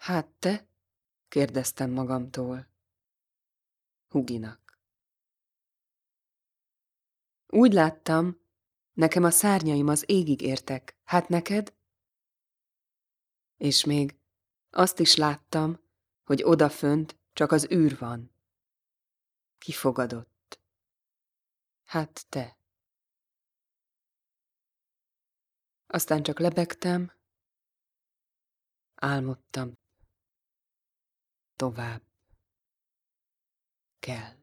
Hát te? kérdeztem magamtól. Huginak. Úgy láttam, nekem a szárnyaim az égig értek, hát neked? És még azt is láttam, hogy odafönt csak az űr van. Kifogadott. Hát te. Aztán csak lebegtem, álmodtam. Tovább kell.